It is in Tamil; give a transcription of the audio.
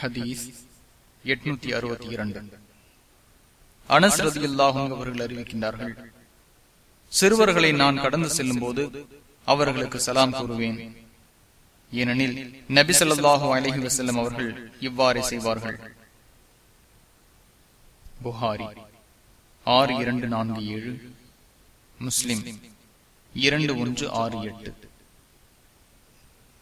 ஹதீஸ் எட்நூத்தி அறுபத்தி இரண்டு. அனஸ் ரதி அல்லாஹும் அவர்கள் அறிவிக்கின்றார்கள் சிறுவர்களை நான் கடந்து செல்லும் போது அவர்களுக்கு சலாம் கூறுவேன். ஏனெனில் நபி ஸல்லல்லாஹு அலைஹி வஸல்லம் அவர்கள் இவ்வாறே செய்வார்கள். புகாரி ஆறு இரண்டு நான்கு ஏழு முஸ்லிம் இரண்டு ஒன்று ஆறு எட்டு.